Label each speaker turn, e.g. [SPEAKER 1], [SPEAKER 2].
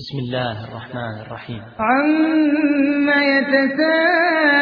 [SPEAKER 1] بسم الله الرحمن الرحيم.
[SPEAKER 2] عما يتساءل